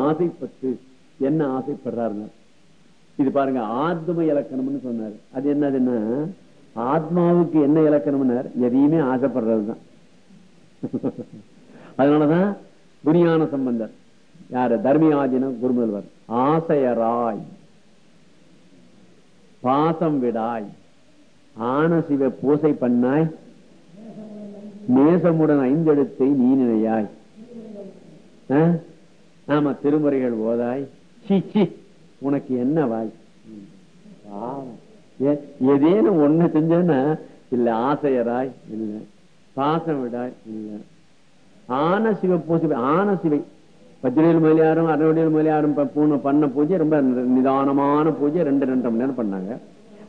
ஆசைப்பட்டு என்ன ஆசைப்படுறாருங்க இது பாருங்க ஆத்ம இலக்கணம்னு சொன்னாரு. அது என்னதுன்னா ஆத்மாவுக்கு என்ன இலக்கணம்னார்? எதையுமே ஆசைப்படுறதுதான். அதனாலதான் துணியான சம்பந்தர். யாரு? தர்மியாஜின குருமுதல்வர். ஆசையராய். பாசம் விடாய். ஆன சிவ பூசை பண்ணாய். நேசமுடன் ஐந்தெழுத்தை நீ நினையாய் ஆ? ஆமா திருமுறைகள் ஓதாய். சி உனக்கு என்ன வாய்? ஏ- ஏதேனும் ஒண்ணு செஞ்சேன்னா இல்ல ஆசையராய் இல்ல பாசம் விடாய் இல்ல. ஆன சிவ பூஜை ஆன சிவை. பத்திரையில் மலையாரும் அறுவடையில் மலையாரும் பூனை பண்ண பூஜை ரொம்ப நிதானமான பூஜை ரெண்டு ரெண்டரை மணி நேரம் பண்ணாங்க.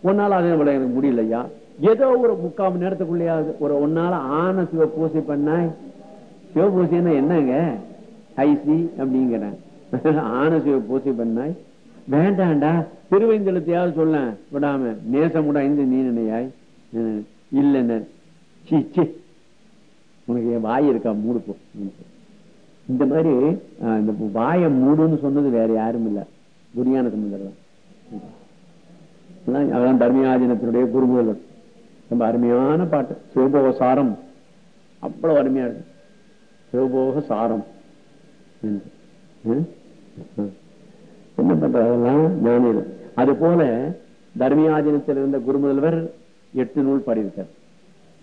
ஒன்னால அதே விட எனக்கு முடியலையா? ஏதோ ஒரு முக்கால் மணி நேரத்துக்குள்ளேயாவது ஒரு ஒன்னால ஆன சிவ பூஜை பண்ணாய். சிவ பூசைன்னா என்னங்க? ஐசி அப்படிங்கிறேன். ஆன பூசை பூஜை பண்ணாய். வேண்டாண்டா திருவைந்தெழுத்தையாவது சொல்ல விடாம நேசமுட ஐந்து நீ நினையாய். இல்லைன்னு சி உனக்கு என் வாய் இருக்கா? மூடுப்போ. இந்த மாதிரி இந்த வாயை மூடுன்னு சொன்னது வேற யாரும் இல்லை. குரியான சம்பந்தர் தான். அதான் அதான் குருமுதல்வர் ரொம்ப அருமையான பாட்டு. சிவபோக சாரம். அவ்வளவு அருமையா இருக்கு. சிவபோக சாரம். என்ன பண்றதெல்லாம் ஞானிகள் அது போல தர்மியாதீனத்தில் இருந்த குருமுதல்வர் எட்டு நூல் பாடியிருக்கார்.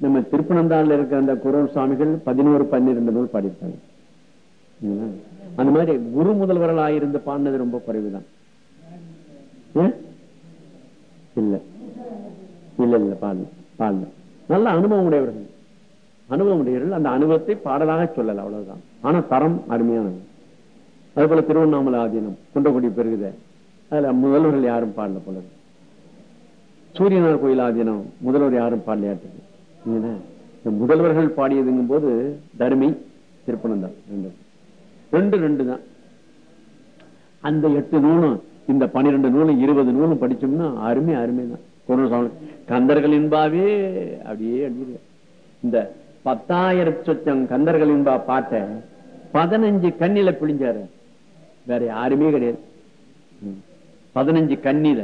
நம்ம திருப்பனந்தாள்ல இருக்கிற அந்த குரல் சுவாமிகள் பதினோரு பன்னிரண்டு நூல் பாடியிருக்காங்க. அந்த மாதிரி குரு முதல்வர்களாக இருந்து பாடினது ரொம்ப குறைவுதான். இல்ல. இல்ல இல்ல பாடல பாடல. நல்ல அனுபவம் உடையவர்கள். அனுபவம் உடையவர்கள். அந்த அனுபவத்தை பாடலாக சொல்லல அவ்வளவுதான். ஆனா தரம் அருமையானது. அது போல திருவண்ணாமலை ஆதீனம் குண்டகுடி பெருகுத. அதுல முதல்வர்கள் யாரும் பாடல போல சூரியனார் கோயில் ஆதீனம் முதல்வர் யாரும் பாடலையாட்டு இந்த முதல்வர்கள் பாடியதுங்கும் போது தருமி தான் ரெண்டு. ரெண்டு ரெண்டு தான். அந்த எட்டு நூலும் இந்த பனிரெண்டு நூலும் இருபது நூலும் படிச்சோம்னா அருமை அருமை தான். குருசாமி கந்தர்களின்பாவே அப்படியே அடிக்கிற இந்த பத்தாயிரம் சொச்சம் கந்தர்களின்பா பாட்டை பதினஞ்சு கண்ணில பிழிஞ்சாரு. வேற யாருமே கிடையாது. பதினஞ்சு கண்ணில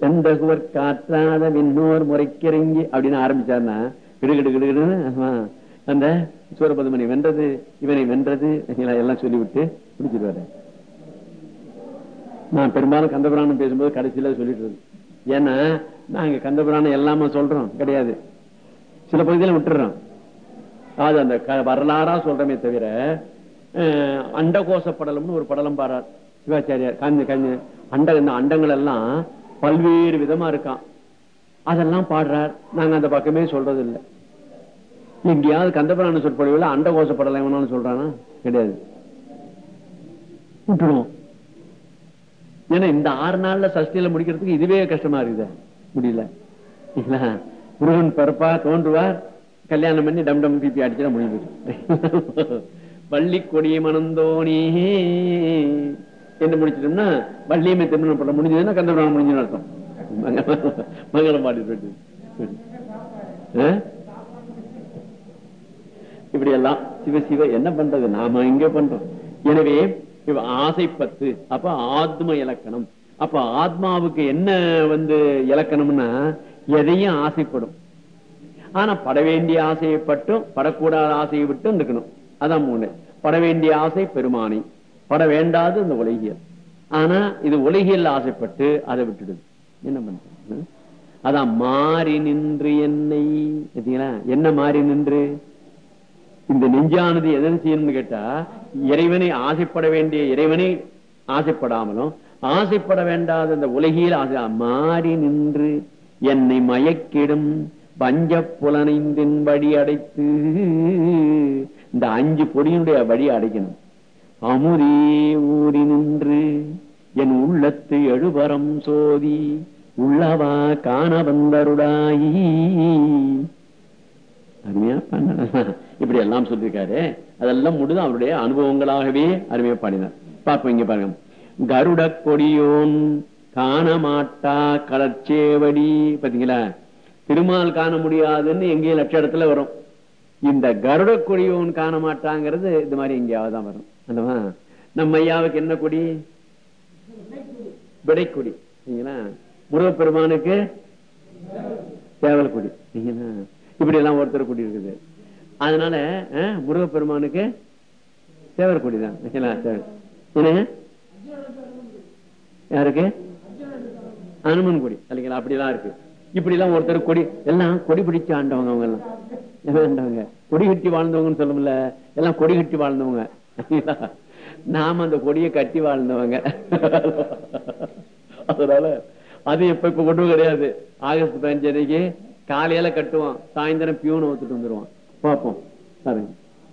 செந்தகுவர் காற்றாத விண்ணோர் முறைக்கிறங்கி அப்படின்னு ஆரம்பிச்சாருன்னா கிடுகிடு கிடுகிடுன்னு அந்த சூரபதுமணி வென்றது இவனை வென்றது எல்லாம் சொல்லிவிட்டு பிடிச்சிருவாரு நான் பெரும்பாலும் கந்தபுராணம் பேசும்போது கடைசியில சொல்லிட்டு இருக்கேன். ஏன்னா நாங்க கந்தபுராணம் எல்லாமே சொல்றோம் கிடையாது. சில பகுதியில விட்டுறோம். அது அந்த வரலாறா சொல்றமே தவிர அண்டகோச படலம்னு ஒரு படலம் பாரார் சிவாச்சாரியார். காஞ்சி காஞ்சி அண்ட இந்த அண்டங்கள் எல்லாம் பல்வேறு விதமா இருக்கான். அதெல்லாம் பாடுறார். நாங்க அந்த பக்கமே சொல்றது இல்லை எங்கேயாவது கந்தபுராண சொற்பொழிவுல அண்டகோச படலம் வேணும்னு சொல்றானா? கிடையாது. விட்டுடுவோம் ஏன்னா இந்த ஆறு நாள்ல சஷ்டியில முடிக்கிறதுக்கு இதுவே கஷ்டமா இருக்குது. முடியல. முருகன் பிறப்பா தோன்றுவார். கல்யாணம் பண்ணி டம் டம் பிபி அடிச்சுதான் முடிஞ்சு பள்ளி வள்ளி கொடியை மணந்தோனி என்ன முடிச்சிட்டோம்னா வள்ளியமை திருமணம் பண்ண முடிஞ்சதுன்னா கந்தபுராணம் முடிஞ்சுன்னு அர்த்தம். மங்களம் பாடி இப்படி எல்லாம் சிவ சிவ என்ன பண்றது? நாம இங்க பண்றோம். எனவே ஆசை பத்து அப்ப ஆத்ம இலக்கணம். அப்ப ஆத்மாவுக்கு என்ன வந்து இலக்கணம்னா எதையும் ஆசைப்படும். ஆனா பட வேண்டிய ஆசையை பட்டும் படக்கூடாத ஆசையை விட்டும் இருக்கணும் அதான் மூணு. பட வேண்டிய ஆசை பெருமானி. பட வேண்டாது இந்த உலகியல். ஆனா இது உலகியல் ஆசைப்பட்டு அதை விட்டுடுது. என்ன பண்றது? அதான் மாறி நின்று என்னை. என்ன மாறி நின்று? இந்த நெஞ்சானது எதன் செய்யணும்னு கேட்டா இறைவனை ஆசைப்பட வேண்டிய இறைவனை ஆசைப்படாமலும் ஆசைப்பட வேண்டாத இந்த உலகில் ஆசை மாறி நின்று என்னை மயக்கிடும் பஞ்ச புலனைந்தின்படி அடைத்து இந்த அஞ்சு பொடியினுடைய வழி அடைக்கணும். அமுதே ஊறி நின்று என் உள்ளத்து எழுபரம் சோதி உள்ளவா காண வந்தருடாயி. அருமையா பண்ண இப்படி எல்லாம் சொல்லியிருக்காரு. அதெல்லாம் முடிது அவருடைய அனுபவங்களாகவே அருமையா பாடினார். பாப்போம் இங்க பாருங்க. கருட கொடியோன் காணமாட்டா கலர்ச்சேவடி பாத்தீங்களா? திருமால் காண முடியாதுன்னு எங்கேயும் லட்ச இடத்துல வரும். இந்த கருட கொடியவன் காண மாட்டாங்கிறது இது மாதிரி எங்கேயாவது தான் வரும். அல்லவா நம்ம ஐயாவுக்கு என்ன கொடி? விடைக்குடி. சரிங்களா முருகப்பெருமானுக்கு சேவல் கொடி. சரிங்களா இப்படி எல்லாம் ஒருத்தர் கொடி இருக்குது. அதனால முருகப்பெருமானுக்கு சேவல் கொடி தான். யாருக்கு? அனுமன் கொடி. இல்லைங்களா? அப்படிலாம் இருக்கு. இப்படி எல்லாம் ஒருத்தர் கொடி எல்லாம் கொடி பிடிச்சு ஆண்டவங்க அவங்க எல்லாம் என்ன ஆண்டவங்க? கொடி கட்டி வாழ்ந்தவங்கன்னு சொல்லும்ல எல்லாம் கொடி கட்டி வாழ்ந்தவங்க. நாம அந்த கொடியை கட்டி வாழ்ந்தவங்க. அதனால அது இப்ப இப்ப கொண்டு கிடையாது. ஆகஸ்ட் பதினஞ்சு அன்னைக்கு காலையில கட்டுவான் சாயந்தரம் பியூனை ஒத்துட்டு வந்துருவான். பார்ப்போம். பாருங்க.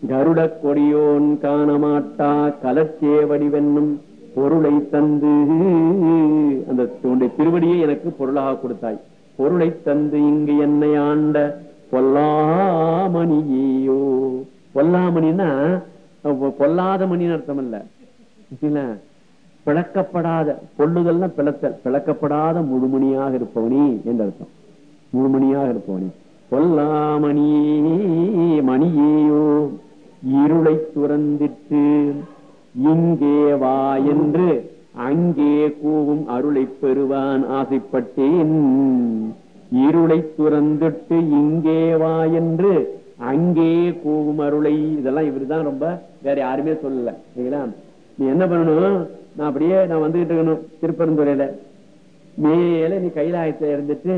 கருட கொடியோன் காணமாட்டா கலச்சே வடிவென்னும் பொருளை தந்து. அந்த உன்னுடைய திருவடியை எனக்கு பொருளாக கொடுத்தாய். பொருளை தந்து இங்கு என்னை ஆண்ட பொல்லாமணியோ பொல்லாமணின்னா பொல்லாத மணின்னு அர்த்தம் இல்ல இல்ல பிளக்கப்படாத பொல்லுதல்னா பிளத்தல். பிளக்கப்படாத முழுமணியாக இருப்பவனி என்று அர்த்தம். முழுமணியாக இருப்பவனி. பொல்லாமணி மணியேயோ இருளை துறந்திட்டு இங்கே வா என்று அங்கே கூவும் அருளை பெறுவான் ஆசைப்பட்டேன் இருளை துறந்துட்டு இங்கே வா என்று அங்கே கூவும் அருளை. இதெல்லாம் இவருதான் ரொம்ப வேற யாருமே சொல்லல. சரிங்களா? நீ என்ன பண்ணணும்? நான் அப்படியே நான் வந்துகிட்டு இருக்கணும் திருப்பெருந்துறையில மேல நீ கைலாயத்துல இருந்துட்டு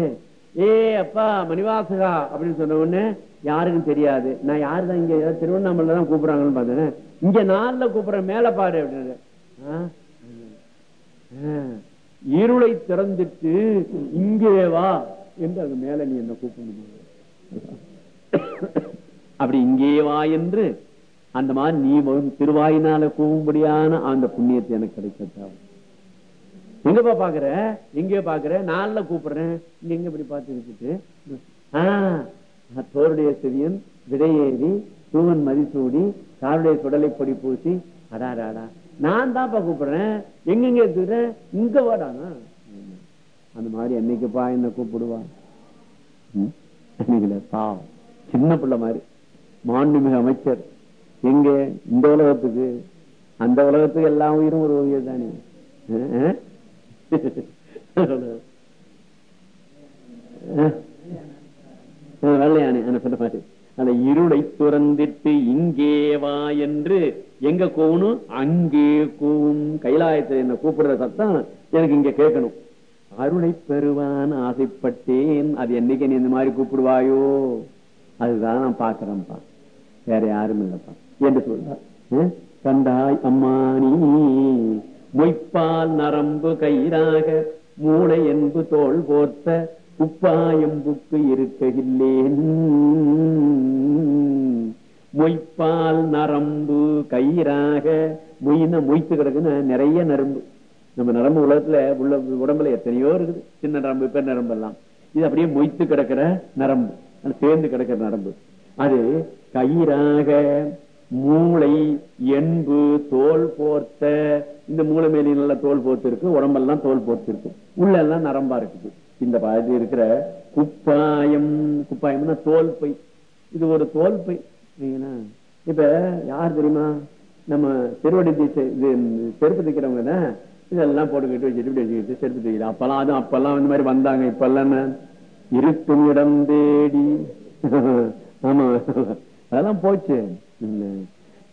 ஏ அப்பா மணிவாசகா அப்படின்னு சொன்ன உடனே யாருக்கும் தெரியாது. நான் யாரு தான் இங்க? ஏதாவது திருவண்ணாமலை தான் கூப்பிடுறாங்கன்னு பார்த்தேன். இங்க நாள்ல கூப்பிடுறேன் மேல பாரு அப்படின்னு. ஆ? இருளை திறந்துட்டு இங்கே வா என்று அது மேல நீ என்ன கூப்பிடு அப்படி இங்கே வா என்று அந்த மாதிரி நீ வரும் திருவாயினால கூவும்படியான அந்த புண்ணியத்தை எனக்கு கிடைக்கத்தான். எங்கப்பா பாக்குற? எங்க பாக்குற? நாள்ல கூப்பிடுறேன். இங்க எங்க இப்படி பார்த்து வச்சுட்டு ஆஹ் தோருடைய செவியன் விடையேறி தூவன் மதிசூடி காருடைய சுடலை பொடி பூசி அடாடாடா. நான் தான்ப்பா கூப்பிடுறேன் எங்கெங்க எடுத்துக்கிறேன் இங்க வாடானா அந்த மாதிரி என்னைக்குப்பா என்ன கூப்பிடுவான் பாவம் சின்ன பிள்ளை மாதிரி மாண்புமிகு அமைச்சர் எங்க இந்த உலகத்துக்கு அந்த உலகத்துக்கு எல்லா உயிரும் ஒரு உயிர் தானே அஹ். வெள்ளையானே அந்த சொன்ன மாதிரி அந்த இருளை துறந்திட்டு இங்கே வா என்று எங்க கூவணும் அங்கே கூவும். கைலாயத்தில் என்ன கூப்பிடுற சத்தம் எனக்கு இங்க கேட்கணும். அருளை பெறுவான் ஆசைப்பட்டேன். அது என்னைக்கு நீ இந்த மாதிரி கூப்பிடுவாயோ? அதுதான் நான் பாக்குறேன்ப்பா வேற யாரும் இல்லப்பா. என்று சொல்றார். கண்டாய் கண்டாய் நீ மொய்ப்பால் நரம்பு கயிறாக மூளை என்பு தோல் போர்த்த உப்பாயம்புக்கு இருக்கவில்லேன் மொய்ப்பால் நரம்பு கயிறாக மொய்னா மொய்த்து கிடக்குன்னு நிறைய நரம்பு. நம்ம நரம்பு உலகத்துல உள்ள உடம்புல எத்தனையோ இருக்குது. சின்ன நரம்பு பெண் நரம்பு எல்லாம் இது அப்படியே மொய்த்து கிடக்கிற நரம்பு. சேர்ந்து கிடக்கிற நரம்பு. அது கயிறாக மூளை என்பு தோல் போர்த்த இந்த மூளை மேலே நல்ல தோல் போர்த்து இருக்கு உடம்பெல்லாம் தோல் போர்த்து இருக்கு உள்ள எல்லாம் நரம்பா இருக்குது. இந்த பாதி இருக்கிற குப்பாயம் குப்பாயம்னா தோல் பை. இது ஒரு தோல் பை. இப்ப யார் தெரியுமா? நம்ம செருவடி இது செருப்பு தைக்கிறவங்க தான் இதெல்லாம் போட்டுக்கிட்டு வச்சுட்டு வச்சுக்கிட்டு செருப்பு தைக்கிற அப்பெல்லாம் அதுவும் அப்பெல்லாம் இந்த மாதிரி வந்தாங்க. இப்பெல்லாம் இருக்கும் இடம் தேடி. ஆமா. அதெல்லாம் போச்சு.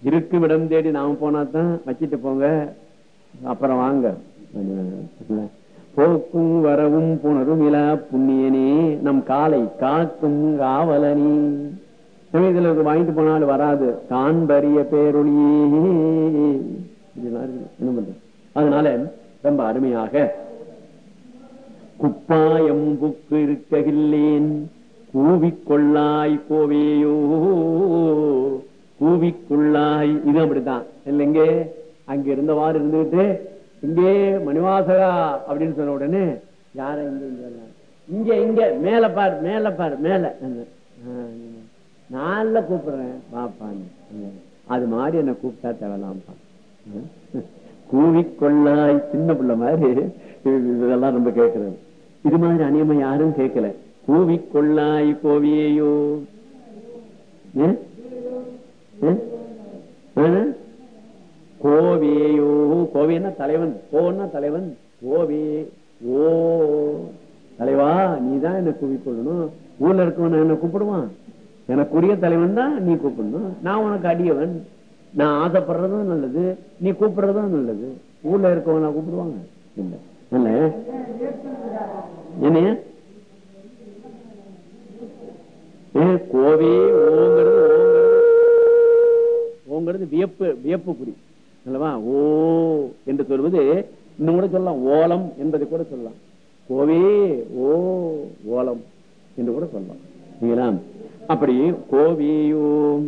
இருக்கும் இடம் தேடி நாம போனா தான் வச்சிட்டு போங்க. அப்புறம் வாங்க. போக்கும் வரவும் புணரும் இலா புண்ணியனே. நம் காலை காக்கும் காவலனே. சமயத்துல வாங்கிட்டு போனாலும் வராது. தான் பரிய இதெல்லாம் என்ன பண்றது அதனால ரொம்ப அருமையாக. குப்பாயம் புக்கு இருக்ககில்லேன். கூவிக்கொள்ளாய் கோவேயோ கூவிக்குள்ளாய். இது அப்படித்தான். இல்லைங்க அங்க இருந்தவாறு இருந்துகிட்டு இங்கே மணிவாசகா அப்படின்னு சொன்ன உடனே யார இங்க இங்க இங்க இங்க மேல பார் மேல பார் மேல. நான் கூப்பிடுறேன். பாப்பான்னு அது மாதிரி என்ன கூப்பிட்டா தேவலாம்ப்பா கூவிக்கொள்ளாய் சின்ன பிள்ளை மாதிரி. இதெல்லாம் ரொம்ப கேட்கறது. இது மாதிரி அநியமா யாரும் கேட்கல. கூவிக்கொள்ளாய் கோவியையோ. ஏ? ஏ? கோவேயோ கோவேன்னா தலைவன். கோன்னா தலைவன். கோவே ஓ. தலைவா நீதான் என்ன கூவிக்கொள்ளணும். ஊர்ல இருக்கவன் என்ன கூப்பிடுவான். எனக்குரிய தலைவன் தான் நீ கூப்பிடணும். நான் உனக்கு அடியவன். நான் ஆசைப்படுறதும் நல்லது. நீ கூப்பிடுறதும் நல்லது. ஊர்ல இருக்கவன் கூப்பிடுவாங்க. இல்ல. இல்ல என்ன? கோவே ஓங்கிறது ஓங்கிறது. வியப்பு வியப்பு குறி அல்லவா? ஓ என்று சொல்வது இன்னும் கூட சொல்லலாம். ஓலம் என்பதை கூட சொல்லலாம். கோவே ஓ ஓலம் என்று கூட சொல்லலாம். சரிங்களா அப்படி கோவியும்.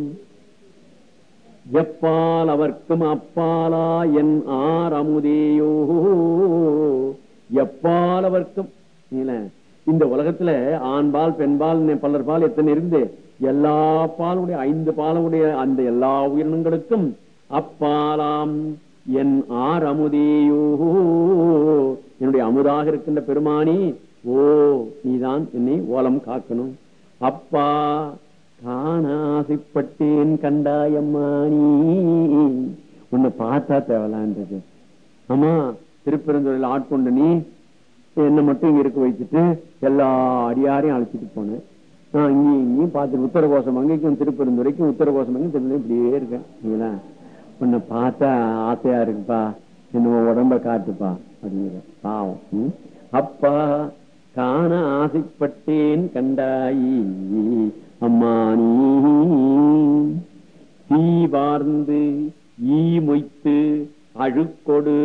எப்பால் அவர்க்கும் அப்பாலா என் ஆர் அமுதேயோ எப்பால் அவர்க்கும் இந்த உலகத்துல ஆண்பால் பெண்பால் பலர் பால் எத்தனை இருந்து எல்லா பாலுடைய ஐந்து பாலுடைய அந்த எல்லா உயிரினங்களுக்கும் அப்பாலாம் என் ஆர் அமுதேயோ என்னுடைய அமுதாக இருக்கின்ற பெருமானி ஓ நீதான் என்னை ஓலம் காக்கணும். அப்பா காணாசிப்பட்டேன் கண்டாயம்மானி உன்னை பார்த்தா தேவலான்றது. ஆமா திருப்பெருந்துறையில் ஆட்கொண்டு நீ என்ன மட்டும் இங்க இருக்க வச்சுட்டு எல்லா அடியாரையும் அழைச்சிட்டு போனேன். நான் இங்கேயும் இங்கேயும் பார்த்துட்டு உத்தரகோசம் அங்கேயும் திருப்பெருந்துறைக்கும் உத்தரகோசம் அங்கேயும் திரும்ப இப்படியே இருக்கேன். இல்லைங்களா உன்னை பார்த்தா ஆசையா இருக்குப்பா. என்ன உடம்ப காட்டுப்பா. அப்படிங்கிற பாவம். அப்பா காண ஆசைப்பட்டேன் கண்டாயி. அம்மா நீ தீ வார்ந்து ஈ மொய்த்து அழுக்கொடு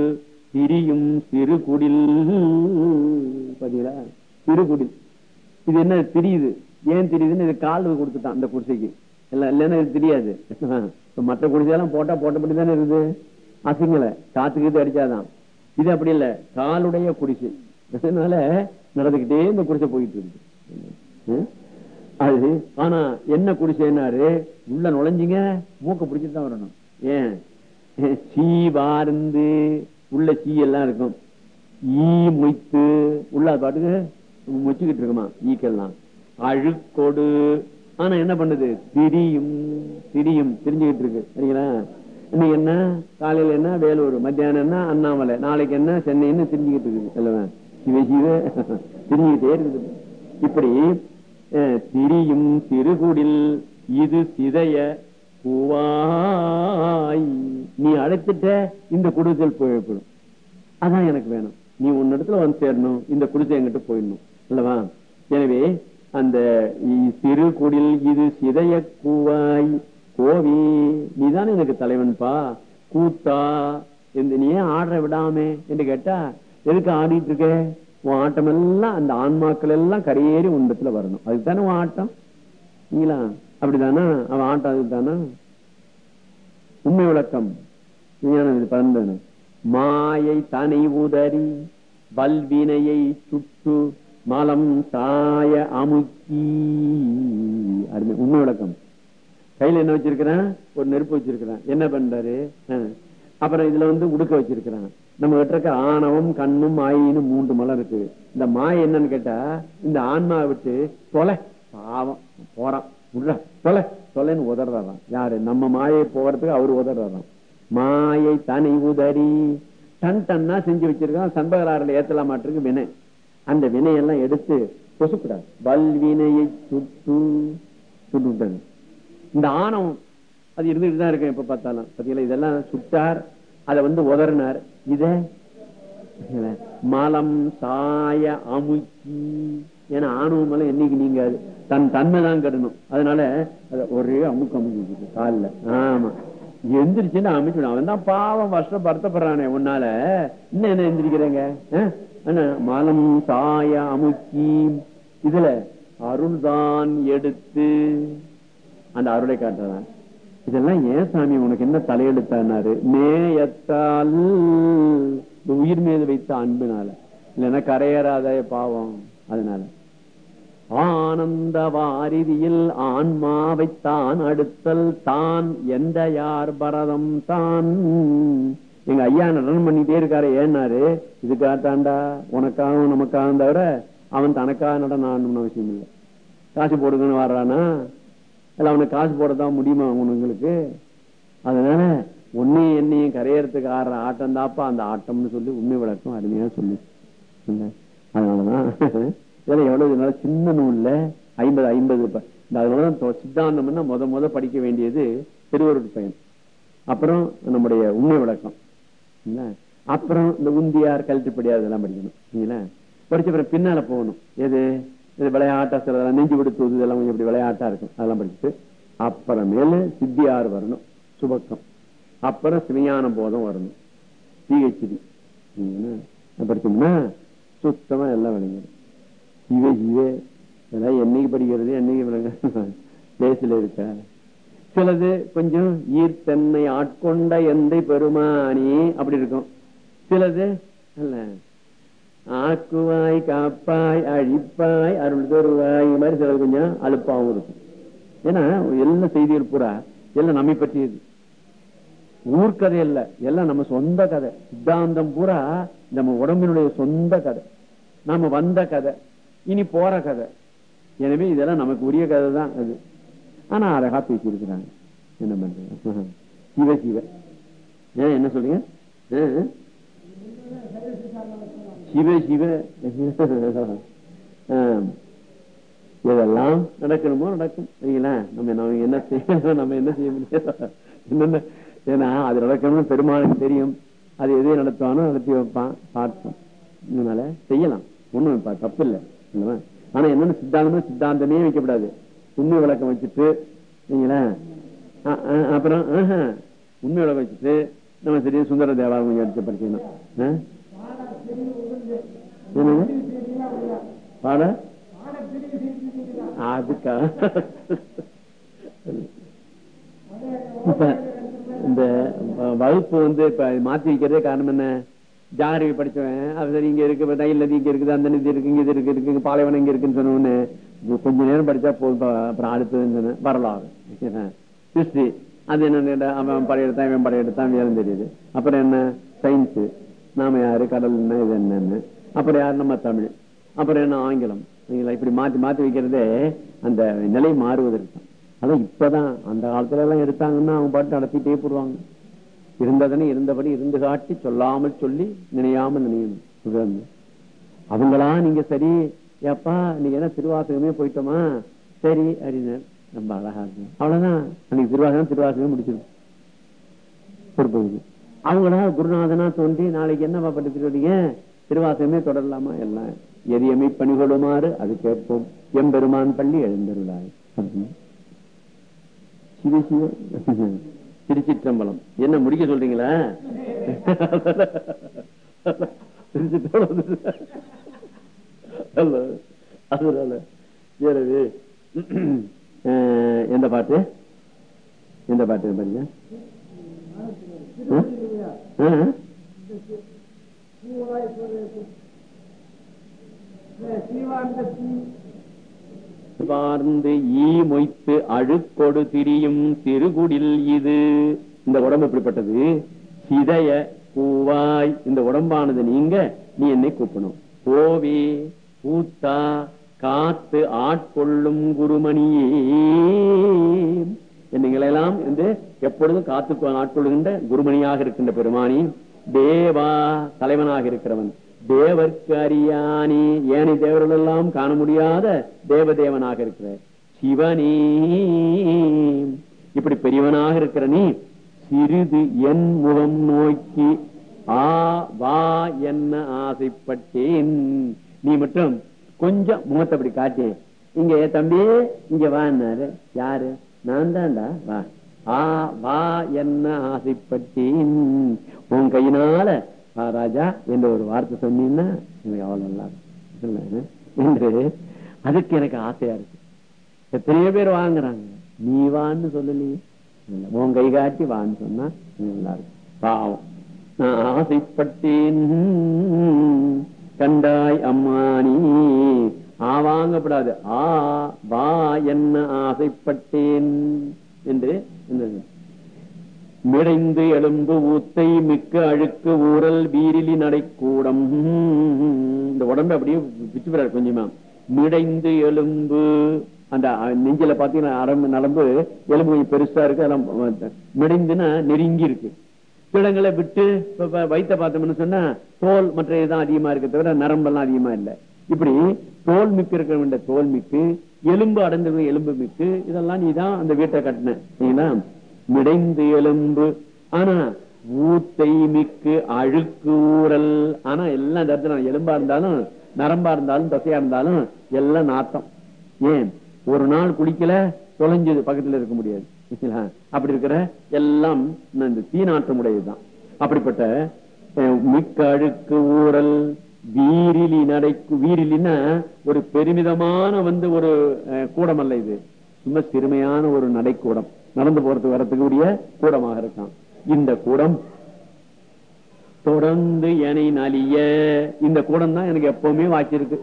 திரியும் சிறுகுடில் பாத்தீங்களா? சிறுகுடில் இது என்ன தெரியுது? ஏன் தெரியுதுன்னு இது கால் கொடுத்துட்டான் அந்த குடிசைக்கு. இல்ல இல்லைன்னா இது தெரியாது. மற்ற குடிசையெல்லாம் போட்டா போட்டபடி தானே இருக்குது? அசிங்கல. காத்துக்கு அடிச்சாதான். இது அப்படி இல்ல. காலுடைய குடிசை. அதனால நடந்துகிட்டே இந்த குடிசை போயிட்டு இருக்கு. அது ஆனா என்ன குடிசைனாரு உள்ள நுழைஞ்சிங்க மூக்க பிடிச்சிட்டு தான் வரணும். ஏன்? சீ வார்ந்து உள்ள சீ எல்லாம் இருக்கும். ஈ மொய்த்து உள்ள பாட்டுக்கு மொச்சுக்கிட்டு இருக்குமா ஈக்கெல்லாம். அழுக்கொடு. ஆனா என்ன பண்ணுது? திரியும் திரியும் தெரிஞ்சுக்கிட்டு இருக்கு. சரிங்களா? இன்னைக்கு என்ன? காலையில என்ன? வேலூர் மத்தியானம் என்ன? அண்ணாமலை. நாளைக்கு என்ன? சென்னைன்னு தெரிஞ்சுக்கிட்டு இருக்கு அல்லவன் சிவ சிவ இருக்குது இப்படி அஹ், திரியும் திருகுடில் இது சிதைய பூவாய். நீ அழைத்துட்ட இந்த குடிசல் போயப்படும் அதான் எனக்கு வேணும். நீ உன்னிடத்துல வந்து சேரணும். இந்த குடிசை என்கிட்ட போயிடணும். அல்லவா? எனவே அந்த திருகுடில் இது சிதைய கூவாய் கோவி நீதானே எனக்கு தலைவன்பா கூத்தா இந்த நீ ஏன் ஆடுற விடாமே என்று கேட்டா எதுக்கு ஆடிட்டு இருக்க? உன் ஆட்டம் எல்லாம் அந்த ஆன்மாக்கள் எல்லாம் கரையேறி உண்டத்துல வரணும். அதுக்கு தானே உன் ஆட்டம்? நீங்களா அப்படிதானா? அவன் ஆட்டம் அதுதானா உண்மை விளக்கம். பிறந்தது பறந்தது மாயை தனை உதறி வல்வினையை சுட்டு மலம் தாய அமுக்கி. அருமை உண்மை விளக்கம். கையில என்ன வச்சிருக்கிறான்? ஒரு நெருப்பு வச்சிருக்கிறான். என்ன பண்றாரு? அப்புறம் இதுல வந்து உடுக்க வச்சிருக்கிறான் நம்ம கிட்ட இருக்க ஆணவம் கண்ணும் மாயின்னு மூன்று மலம் இருக்கு. இந்த மாய என்னன்னு கேட்டா இந்த ஆன்மாவை விட்டு தொலை. பாவம். போறான். விடுறா தொலை. தொலைன்னு உதறாராம் யாரு? நம்ம மாயை போறதுக்கு அவரு உதறாராம் மாயை தனி உதறி டன் டன்னா செஞ்சு வச்சிருக்கான். சண்பகராறுல ஏத்தலாம் மாட்டிருக்கு வினை. அந்த வினையெல்லாம் எடுத்து கொசுக்கூடாது வல்வினையை சுட்டு சுட்டு விட்டாங்க இந்த ஆணவம் அது இருந்துட்டு தான் இருக்கும் எப்ப பார்த்தாலும். பாத்தீங்களா இதெல்லாம் சுட்டார் அதை வந்து உதறினார். இத மலம் சாய அமுக்கி ஏன்னா ஆணவம் எல்லாம் என்னைக்கு நீங்காது. தன் தன்மை தான் கெடணும். அதனால அத ஒரே அமுக்கு அமுக்கு காலில். ஆமா. எந்திரிச்சுன்னு அமைச்சு அவன் தான் பாவம் வருஷம் வருத்தப்படுறானே உன்னால. இன்னும் என்ன எந்திரிக்கிறேங்க? அஹ்? என்ன? மலம் சாய அமுக்கி. இதுல அருள்தான் எடுத்து அந்த அருளை காட்டுறான். இதெல்லாம் ஏன் சாமி உனக்கு என்ன தலையெழுத்தானாரு? நேயத்தால் உயிர் மீது வைத்த அன்புனால. இல்லைன்னா கரையேறாத பாவம் அதனால. ஆனந்த வாரிதியில் ஆன்மாவைத்தான் அடுத்தல் தான் எந்த யார் பரதம் தான். எங்க ஐயா நடனம் பண்ணிட்டே இருக்காரு ஏன்னாரு? இதுக்காகத்தாண்டா உனக்காகவும் நமக்காக தவிர அவன் தனக்காக நடனம் ஆடணும்னு அவசியம் இல்லை காசு போடுங்கன்னு வர்றானா இல்லை அவனுக்கு காசு போடத்தான் முடியுமா உங்களுக்கு அதனால உன்னையும் என்னையும் கரையறதுக்கு ஆடுற ஆட்டம் தாப்பா அந்த ஆட்டம்னு சொல்லி உண்மை விளக்கம் அருமையா சொல்லி. அதனாலதான் இதெல்லாம் எவ்வளவு இதனால சின்ன நூல்ல ஐம்பது ஐம்பது இந்த அதனாலதான் சித்தாந்தம்னா முத முத படிக்க வேண்டியது திருவருட் பயன். அப்புறம் நம்முடைய உண்மை விளக்கம். அப்புறம் இந்த உந்தியார் கல்ட்டுப்படியார் இதெல்லாம் படிக்கணும். படிச்ச பிறகு பின்னால போகணும். எது? இது விளையாட்டா சில நெஞ்சு விடுத்து இதெல்லாம் கொஞ்சம் இப்படி விளையாட்டா இருக்கும்? அதெல்லாம் படிச்சுட்டு அப்புறமேல சித்தியார் வரணும் சுபக்கம். அப்புறம் சிவஞான போதம் வரணும். பிஹெச்டி படிச்சோம்னா சுத்தமா எல்லாம் விளங்கிடும். இவே இவே. இதெல்லாம் என்னைக்கு படிக்கிறது என்னைக்கு விளங்க தேசில இருக்க? சிலது கொஞ்சம் ஈர்த்தன்னை ஆட்கொண்ட எந்தை பெருமானி அப்படி இருக்கும். சிலது இல்லை ஆக்குவாய் காப்பாய் அழிப்பாய் அருள் தருவாய் மாதிரி சிலது கொஞ்சம் அழுப்பாவும் இருக்கும். ஏன்னா எல்லா செய்திகள் பூரா எல்லாம் நம்மை பற்றியது ஊர்க்கதை இல்ல எல்லாம் நம்ம சொந்த கதை. சித்தாந்தம் பூரா நம்ம உடம்பினுடைய சொந்த கதை. நாம வந்த கதை இனி போற கதை. எனவே இதெல்லாம் நமக்கு உரிய கதை தான் அது. ஆனா அழகா பேசியிருக்கிறாங்க. என்ன பண்றது? சிவ சிவ. ஏன் என்ன சொல்றீங்க? சிவ சிவ. இதெல்லாம் நடக்கணுமோ நடக்கும். சரிங்களா? நம்ம நம்ம என்ன செய்யணும்? நம்ம என்ன செய்ய முடியாது என்னென்ன? ஏன்னா அது நடக்கணும்னு பெருமானுக்கு தெரியும். அது எதை நடத்துவானோ நடத்தி வைப்பான் பார்ப்போம் இதனால செய்யலாம். ஒண்ணும் இப்ப தப்பு இல்லை ஆனா என்னென்ன சித்தாந்தமே சித்தாந்தமே வைக்கப்படாது. உண்மை விளக்கம் வச்சுட்டு சரிங்களா? அப்புறம் உண்மை விளக்கம் வச்சுட்டு நம்ம சரி சுந்தர தேவா கொஞ்சம் எடுத்து படிக்கணும். என்னங்க? பாட? அதுக்கா? இப்ப இந்த வ- வகுப்பு வந்து இப்ப மாத்தி வைக்கிறதே காரணம் என்ன? ஜாகிரவி படிச்சவன் அது சரி இங்க இருக்கு நயில் நதி இங்க இருக்குது அந்த நதி இருக்கு இங்க இது இருக்கு இருக்கு இங்க பாலைவனம் இங்க இருக்குன்னு சொன்னோன்னு கொஞ்ச நேரம் படிச்சா போதும் பா- அப்புறம் அடுத்ததுன்னு சொன்னேன் வரலாறு. ஹிஸ்டரி. அது என்ன அவன் படையெடுத்தான் இவன் படையெடுத்தான் வேறும் தெரியுது. அப்புறம் என்ன? சயின்ஸ் நாம யாரு? கடல் என்ன? இது என்னன்னு. அப்புறம் யாரு? நம்ம தமிழ். அப்புறம் என்ன? ஆங்கிலம். இப்படி மாத்தி மாத்தி வைக்கிறதே அந்த நிலை மாறுவதற்கு அதான் இப்பதான். அந்த காலத்துல எல்லாம் எடுத்தாங்கன்னா அவங்க பாட்டு நடத்திட்டே போடுவாங்க. இருந்ததனை இருந்தபடி இருந்து காட்டி சொல்லாமல் சொல்லி நினையாமல் நினையணும் இதுதான். அவங்களா நீங்க சரி. ஏப்பா நீங்க என்ன திருவாசகமே போயிட்டோமா? சரி அறிஞர் ரொம்ப அழகா இருக்கு. அவ்வளவுதான். அன்னைக்கு திருவாசகம் திருவாசகமே முடிச்சிடும். பொறுப்பகுதி அவங்களா குருநாதனா தோன்றி நாளைக்கு என்னவா பட்டு வரீங்க திருவாசகமே தொடரலாமா? எல்லாம். எரியமை பணிகொள்ளுமாறு அது கேட்போம். எம்பெருமான் பள்ளி எழுந்தருளாய். திருச்சிற்றம்பலம். என்ன முடிக்க சொல்றீங்களா? திருச்சிற்றம்பலம். அல்ல. அதனால எனவே எந்த பாட்டு? எந்த பாட்டு பாருங்க பார்ந்து ஈ மொய்த்து அழுக்கொடு திரியும் திருகுடில் இது. இந்த உடம்பு இப்படிப்பட்டது சிதைய பூவாய். இந்த உடம்பானது நீங்க நீ என்னை கூப்பிடணும். கோவி பூத்தா காத்து ஆட்கொள்ளும் குருமணியே. என்னங்களெல்லாம் வந்து எப்பொழுதும் காத்து ஆட்கொள்ளுகின்ற குருமணியாக இருக்கின்ற பெருமானி தேவா தலைவனாக இருக்கிறவன். தேவர்க்கு அறியானி ஏனை தேவர்கள் எல்லாம் காண முடியாத தேவதேவனாக இருக்கிற சிவனே. இப்படி பெரியவனாக இருக்கிற நீ சிறிது என் முகம் நோக்கி ஆ வா என்ன ஆசைப்பட்டேன். நீ மட்டும் கொஞ்சம் முகத்தை அப்படி காட்டி இங்க தம்பி இங்க வான்னாரு. யாரு? நான் தான்டா. வா. ஆ வா என்ன ஆசைப்பட்டேன்? உன் கையினால வா ராஜா என்ற ஒரு வார்த்தை சொன்னீங்கன்னா எனக்கு அவ்வளவு நல்லா இருக்கும் என்று அதுக்கு எனக்கு ஆசையா இருக்கு. எத்தனையோ பேர் வாங்குறாங்க. நீ வான்னு சொல்லலையே. உன் கை காட்டி வான்னு சொன்னா நல்லா இருக்கும் பாவம். நான் ஆசைப்பட்டேன். கண்டாய் அம்மானி. ஆ வாங்கப்படாது. ஆ வா என்ன ஆசைப்பட்டேன் என்று மிடைந்து எலும்பு ஊத்தை மிக்க அழுக்கு ஊரல் வீரிலி நடைக்கூடம். இந்த உடம்பு அப்படியே பிச்சு போறாரு கொஞ்சமா. மிடைந்து எலும்பு அந்த நெஞ்சில பாத்தீங்கன்னா அரம்பு நரம்பு எலும்பு கொஞ்சம் பெருசா இருக்கு. அதெல்லாம் மிடைந்துன்னா நெருங்கி இருக்கு. பிடங்களை விட்டு இப்ப பார்த்தோம்னு சொன்னா தோல் மற்ற இதுதான் அதிகமா இருக்க தவிர நரம்பெல்லாம் அதிகமா இல்லை. இப்படி தோல் மிக்கு இருக்க வேண்டிய தோல் மிக்கு எலும்பு அடைந்த எலும்பு மிக்கு இதெல்லாம் நீதான் அந்த வீட்டை கட்டின. நீங்களா மிடைந்து எலும்பு. ஆனா ஊத்தை மிக்கு அழுக்கு ஊரல் ஆனா எல்லாம் இந்த இடத்துல எலும்பா இருந்தாலும் நரம்பா இருந்தாலும் தசையா இருந்தாலும் எல்லாம் நாத்தம். ஏன்? ஒரு நாள் குளிக்கல தொலைஞ்சது பக்கத்துல இருக்க முடியாது. அப்படி இருக்கிற எல்லாம் இந்த தீநாட்டம் உடையதுதான் அப்படிப்பட்ட மிக்க அழுக்கு ஊறல் வீரிலி நடைக்கு வீரிலின்னா ஒரு பெருமிதமான வந்து ஒரு கூடம் அல்ல இது. சும்மா சிறுமையான ஒரு நடைக்கூடம். நடந்து போறதுக்கு வரத்துக்கு உரிய கூடமாக இருக்கான். இந்த கூடம் தொடர்ந்து என நலிய. இந்த கூடம் தான் எனக்கு எப்பவுமே வாக்கியிருக்கு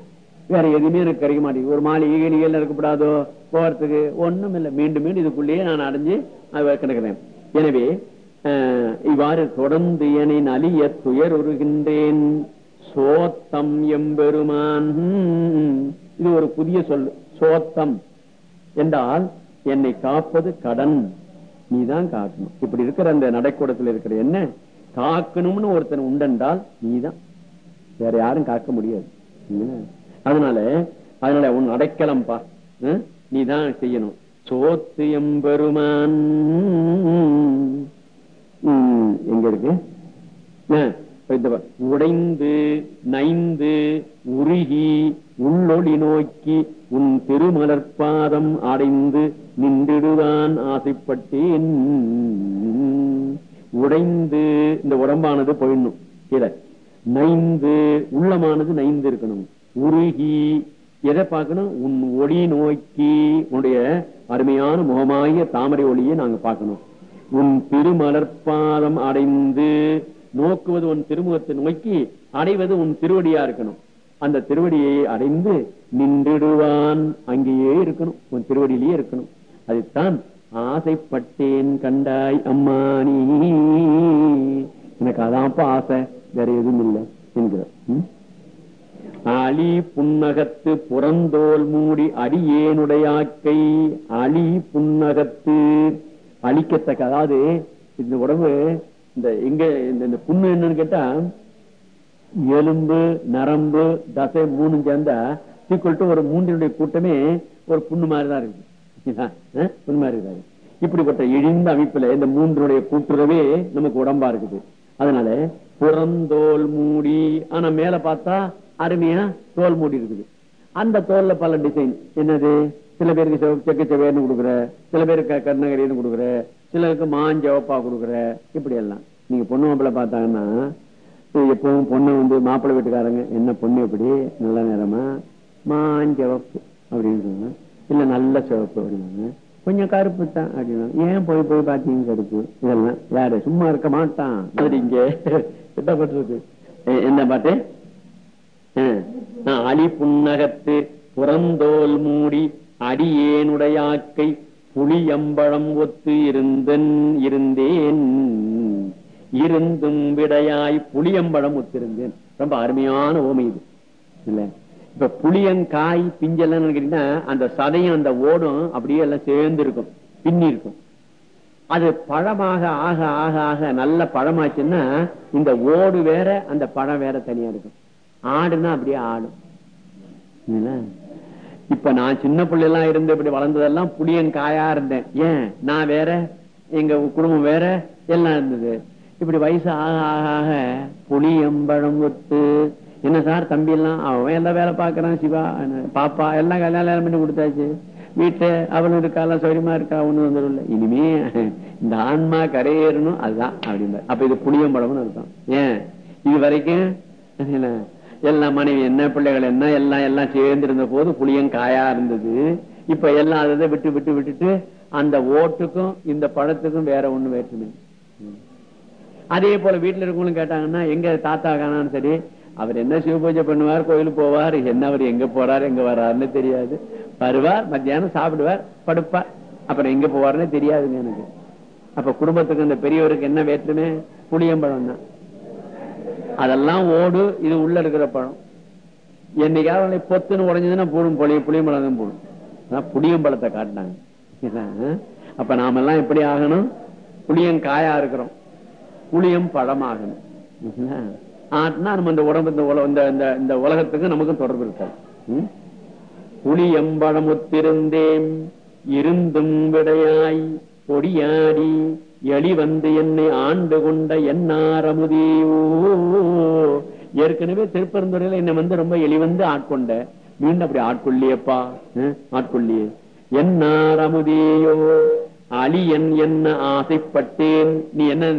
வேற எதுவுமே எனக்கு கிடைக்க மாட்டேங்குது. ஒரு மாலை கீழிகள் இருக்கப்படாதோ போறதுக்கு ஒண்ணும் இல்லை. மீண்டும் மீண்டும் இதுக்குள்ளேயே நான் அடைஞ்சு அது கிடக்கிறேன். எனவே இவ்வாறு தொடர்ந்து எனின் நலிய துயர் உருகின்றேன் சோத்தம் எம்பெருமான். இது ஒரு புதிய சொல். சோத்தம் என்றால் என்னை காப்பது கடன். நீதான் காக்கணும். இப்படி இருக்கிற அந்த நடைக்கூடத்தில் இருக்கிற என்ன? காக்கணும்னு ஒருத்தன் உண்டென்றால் நீதான். வேற யாரும் காக்க முடியாது. அதனால அதனால உன் அடைக்கலம் பா நீதான் செய்யணும். சோத்து எம்பெருமான் ம், எங்க இருக்கு ஆ, இந்த பா- உடைந்து நைந்து உருகி உள்ளொளி நோக்கி உன் திருமலர்பாதம் அடைந்து நின்றிடுவான் ஆசைப்பட்டேன் உடைந்து இந்த உடம்பானது போயிடணும் கீழே நைந்து உள்ளமானது நைந்து இருக்கணும் உருகி எதை பார்க்கணும் உன் ஒளி நோக்கி உன்னுடைய அருமையான முகமாகிய தாமரை ஒளியை நாங்க பார்க்கணும் உன் திருமலர்பாதம் அடைந்து நோக்குவது உன் திருமுகத்தை நோக்கி அடைவது உன் திருவடியா இருக்கணும். அந்த திருவடியை அடைந்து நின்றுடுவான். அங்கேயே இருக்கணும். உன் திருவடியிலேயே இருக்கணும். அதுதான் ஆசைப்பட்டேன் கண்டாய் அம்மானி. எனக்கு அதான்ப்பா ஆசை. வேற எதுவும் இல்லை என்கிறார். அலி புன்னகத்து புறந்தோல் மூடி அடியேனுடையாக்கை அலி புன்னகத்து. அழிக்கத்தக்க அதாவது இந்த உடம்பு இந்த எங்க இந்த புண்ணு என்னன்னு கேட்டா எலும்பு நரம்பு தசை மூணு சேர்ந்தா ஈக்குவல் டு ஒரு மூன்றினுடைய கூட்டமே ஒரு புண்ணு மாதிரி தான் இருக்கு புண்ணு மாதிரி இருக்காது. இப்படிப்பட்ட இழிந்த அமைப்புல இந்த மூன்றுடைய கூட்டுறவே நமக்கு உடம்பா இருக்குது. அதனால புறந்தோல் மூடி ஆனா மேல பார்த்தா அருமையா தோல் மூடி இருக்குது. அந்த தோல்ல பல டிசைன் என்னது? சில பேருக்கு செவ- செவேன்னு கொடுக்குற சில பேருக்கு கருணகரின்னு கொடுக்குற சிலருக்கு மாஞ்சவப்பா கொடுக்குற இப்படி எல்லாம். நீங்க பொண்ணு மாப்பிள்ள பார்த்தாங்கன்னா எப்பவும் பொண்ணை வந்து மாப்பிள்ளை வீட்டுக்காரங்க என்ன பொண்ணு எப்படி நல்ல நேரமா? மாஞ்சவப்பு அப்படின்னு சொன்னா இல்ல நல்ல சிவப்பு அப்படின்னாங்க. கொஞ்சம் கருப்பு தான் அப்படின்னா ஏன் போய் போய் பாத்தீங்க கருப்பு? இதெல்லாம் யாரு சும்மா இருக்க மாட்டான். அது இங்க திட்டப்பட்டிருக்கு எ- என்ன பாட்டு? அலி புன்னகத்து புறந்தோல் மூடி அடியேனுடையாக்கை புளியம்பழம் ஒத்து இருந்தன் இருந்தேன். இருந்தும் விடையாய் புளியம்பழம் ஒத்திருந்தேன் ரொம்ப அருமையான ஓமை இது. இல்ல? இப்ப புளியங்காய் பிஞ்செல்லாம் கேட்டீங்கன்னா அந்த சதையும் அந்த ஓடும் அப்படியே எல்லாம் சேர்ந்து இருக்கும் பின்னி இருக்கும் அது பழமாக ஆக ஆக ஆக நல்ல பழமாச்சுன்னா இந்த ஓடு வேற அந்த பழம் வேற தனியா இருக்கும். ஆடுனா அப்படியே ஆடும். இப்ப நான் சின்ன பிள்ளை எல்லாம் இருந்து இப்படி வளர்ந்ததெல்லாம் புளியன் காயா இருந்தேன். ஏன்? நான் வேற எங்க குடும்பம் வேற எல்லாம் இருந்தது. இப்படி வயசு ஆக ஆக ஆக புளியம்பழம் ஒத்து என்ன சார் தம்பி எல்லாம் அவன் எல்லாம் வேலை பார்க்கறான் சிவா பாப்பா எல்லாம் கல்யாணம் பண்ணி கொடுத்தாச்சு. வீட்டு அவளும் இருக்கா எல்லாம் சௌரியமா இருக்கா ஒண்ணு வந்துடும் இனிமே இந்த ஆன்மா கரையேறணும் அதுதான் அப்படின்னு அப்ப இது புளியம்பழம்னு அர்த்தம். ஏன்? இது வரைக்கும் என்ன, எல்லா மனைவி என்ன பிள்ளைகள் என்ன எல்லாம் எல்லாம் சேர்ந்து இருந்த போது புளியம் காயா இருந்தது. இப்ப எல்லாம் அதை விட்டு விட்டு விட்டுட்டு அந்த ஓட்டுக்கும் இந்த பழத்துக்கும் வேற ஒண்ணு வேற்றுமை அதே போல வீட்டுல இருக்கவங்களும் கேட்டாங்கன்னா எங்க தாத்தா காணான்னு சரி அவர் என்ன சிவ பூஜை பண்ணுவார் கோயிலுக்கு போவார் என்ன அவர் எங்க போறார் எங்க வர்றாருன்னு தெரியாது. வருவார் மத்தியானம் சாப்பிடுவார் படுப்பார். அப்புறம் எங்க போவாருன்னு தெரியாதுங்க எனக்கு. அப்ப குடும்பத்துக்கு இந்த பெரியவருக்கு என்ன வேற்றுமே? புளியம்பழம் தான். அதெல்லாம் ஓடு இது உள்ள இருக்கிற பழம். என்னைக்காவது பொத்துன்னு உடஞ்சதுன்னா போடும் புளிய புளியம்பழம் தான் போடும். அதான் புளியம்பழத்தை காட்டினாங்க. என்ன, அப்ப நாமெல்லாம் எப்படி ஆகணும்? புளியங்காயா இருக்கிறோம். புளியம் பழமாகும். ஆட்டினா நம்ம இந்த உடம்பு இந்த இந்த- இந்த உலகத்துக்கு நமக்கும் தொடர்பு இருக்காது. ம்? புளியம்பழமுத்திருந்தேன் இருந்தும் விடையாய் பொடியாடி எளி வந்து என்னை ஆண்டு கொண்ட என்னாரமுதியோ ஏற்கனவே திருப்பெருந்துறையில என்னை வந்து ரொம்ப எளி வந்து ஆட்கொண்ட. மீண்டும் அப்படி ஆட்கொள்ளியப்பா. ஆட்கொள்ளியே. என்னாரமுதியோ அலியன் என்ன ஆசைப்பட்டேன். நீ என்ன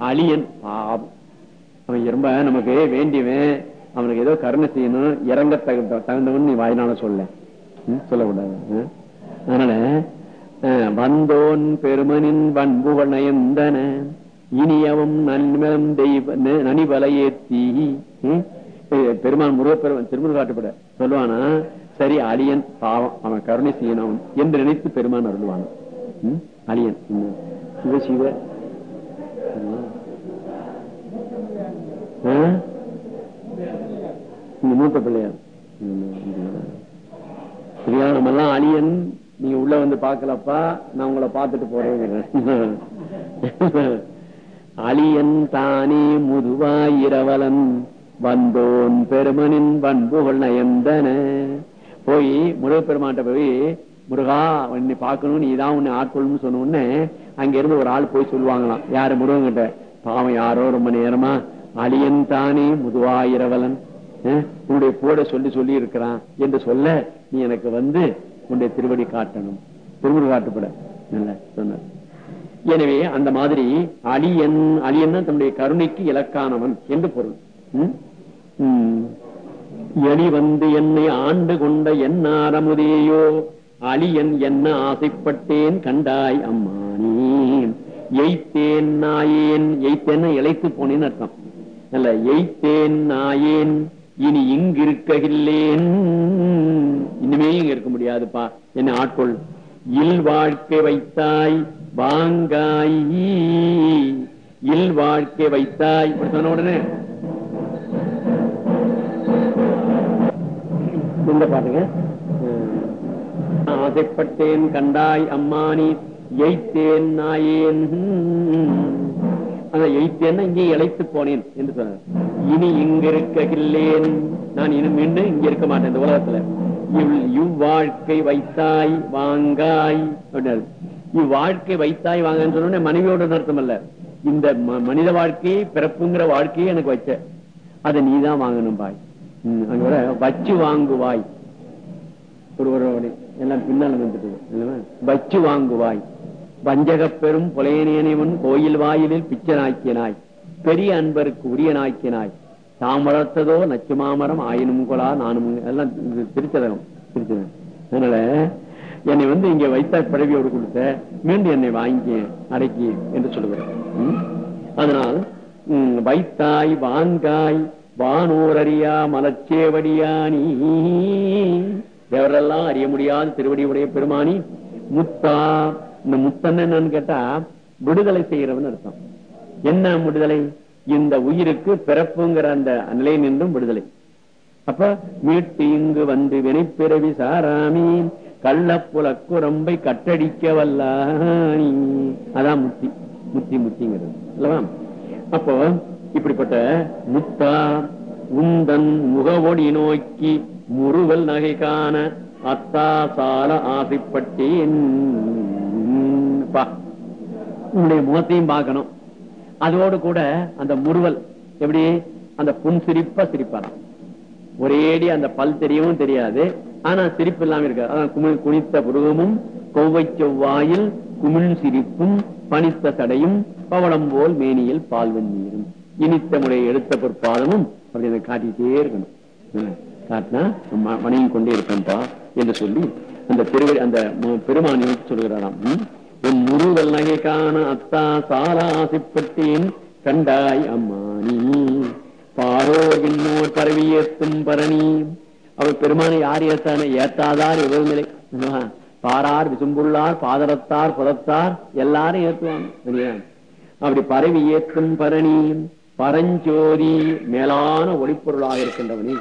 அழியன் பாவம். அவன் ரொம்ப நமக்கு வேண்டியவன். அவனுக்கு ஏதோ கருணை செய்யணும் இறங்க தகுந்த தகுந்தவன் நீ வாயினால சொல்ல. சொல்லக்கூடாது. அதனால அஹ், வந்தோன் பெருமனின் வன்புவனையந்தன இனியவும் நன்மலம் தெய்வ ந- தீ பெருமான் முருகப்பெருமன் திருமுருக காட்டுப்பட சொல்லுவானா சரி அழியன் பாவம். அவன் கருணை செய்யணும் என்று நினைத்து பெருமான் அருள்வான். அழியன். சிவ சிவ மூத்த பிள்ளையார் சரியா நம்ம எல்லாம் அழியன் நீங்க உள்ள வந்து பாக்கலப்பா நான் உங்களை பாத்துட்டு போறேன் அழியன் தானே முதுவாயிரவலன் வந்தோன் பெருமனின் பண்புகள் நயந்தன. போய் முருகப்பெருமாட்ட போய் முருகா உன்னை பார்க்கணும் நீ தான் உன்னை ஆட்கொள்ளும் சொன்ன உடனே அங்க இருந்து ஒரு ஆள் போய் சொல்லுவாங்களாம். யாரு முருகன் கிட்ட பாவம் யாரோ ரொம்ப நேரமா அழியன் தானே முதுவாயிரவலன். உன்னுடைய போட சொல்லி சொல்லி இருக்கிறான் என்று சொல்ல நீ எனக்கு வந்து உன்னுடைய திருவடி காட்டணும். திருமுடி காட்டுப்பட நல்ல சொன்னார். எனவே அந்த மாதிரி அழியன் அழியன் தன்னுடைய கருணைக்கு இலக்கானவன் என்று பொருள். ம்? எலி வந்து என்னை ஆண்டு கொண்ட என்னாரமுதேயோ அழியன் என்ன ஆசைப்பட்டேன் கண்டாய் அம்மானே. எய்த்தேன் நாயேன் எய்த்தேன்னு இழைத்து போனேன்னு அர்த்தம். அல்ல எய்த்தேன் நாயேன் இனி இங்கு இருக்ககில்லேன் இனிமே இங்க இருக்க முடியாதுப்பா என்ன ஆட்கொள். இல் வாழ்க்கை வைத்தாய் வாங்காய். இல் வாழ்க்கை வைத்தாய் இப்படி சொன்ன உடனே. இந்த பாருங்க ஆசைப்பட்டேன் கண்டாய் அம்மானி எய்த்தேன் நாயேன். அந்த எய்த்தேன்னா இங்கே இழைத்து போனேன் என்று சொன்னார். இனி இங்க இருக்ககில்லேன் நான் இனி மீண்டும் இங்க இருக்க மாட்டேன் இந்த உலகத்துல. இவ்- இவ்வாழ்க்கை வைத்தாய் வாங்காய் அப்படின்னாரு. இவ்வாழ்க்கை வைத்தாய் வாங்கன்னு சொன்ன மனைவியோட அர்த்தம் அல்ல இந்த ம- மனித வாழ்க்கையை பிறப்புங்கிற வாழ்க்கையை எனக்கு வச்ச. அதை நீதான் வாங்கணும் பாய். அங்க வச்சு வாங்குவாய். ஒருவரோட ஒரு எல்லாம் பின்னால வந்துட்டு? வச்சு வாங்குவாய். வஞ்சகப் பெரும் புலையனேனிவன் கோயில் வாயிலில் பிச்சனாக்கினாய். பெரிய அன்பருக்கு உரிய நாக்கினாய் தாம் வளர்த்ததோ நச்சு மாமரம் ஆயினும் கொலா நானும் எல்லாம் திருச்சதகம் திருச்சதகம் அதனால என்னை வந்து இங்க வைத்தா பிறவியோடு கொடுத்த மீண்டும் என்னை வாங்கி அடக்கி என்று சொல்லுகிறேன் அதனால் வைத்தாய் வாங்காய் வானூரறியா மலச்சேவடியா நீ? எவரெல்லாம் அறிய முடியாத திருவடி உடைய பெருமானி முத்தா. இந்த முத்தன்னு என்னன்னு கேட்டா விடுதலை செய்கிறவன் அர்த்தம். என்ன விடுதலை? இந்த உயிருக்கு பிறப்புங்கிற அந்த நிலை நின்றும் விடுதலை. அப்ப மீட்டு இங்கு வந்து வினைப்பிறவி சாராமி கள்ளப்புலக்குரம்பை கட்டடிக்க வல்லானி அதான் முத்தி. முத்தி முத்திங்கிறது. அல்லவா அப்போ இப்படிப்பட்ட முத்தா உந்தன் முகவொடி நோக்கி முறுவல் நகைக்கான அத்தாசால அத்தா ஆசைப்பட்டேன். உன்னுடைய முகத்தையும் பார்க்கணும். அதோடு கூட அந்த முறுவல் எப்படி? அந்த புன் சிரிப்பா சிரிப்பாராம் ஒரேடி அந்த பல் தெரியவும் தெரியாது. ஆனா சிரிப்பு இல்லாம இருக்காது. அதான் குமிழ் குனித்த புருகமும் கொவ்வை செவ்வாயில் குமிழ் சிரிப்பும் பனித்த சடையும் பவளம் போல் மேனியில் பால் நீரும் இனித்த முறையை எடுத்த பொற்பாதமும் அப்படி அதை காட்டிட்டே இருக்கணும். என்ன? காட்டினா வணங்கி கொண்டே இருப்பேன்பா என்று சொல்லி அந்த பெருவழி அந்த ம- சொல்கிறாராம் என் முருகல் நகை காண அத்தா சாலாசிப்பட்டேன் கண்டாய் அம்மானி. பாரோ விண்ணோர் பரவி ஏத்தும் பரணி. அவர் பெருமானை யார் ஏத்தான? ஏத்தாதார் எவ்வளவு நிலை பாரார் விசும்புள்ளார் பாதரத்தார் புதத்தார் எல்லாரும் ஏத்துவாங்க. அப்படி பரவி ஏற்றும் பரணி பரஞ்சோதி மேலான ஒளிப்பொருளாக இருக்கின்றவனே.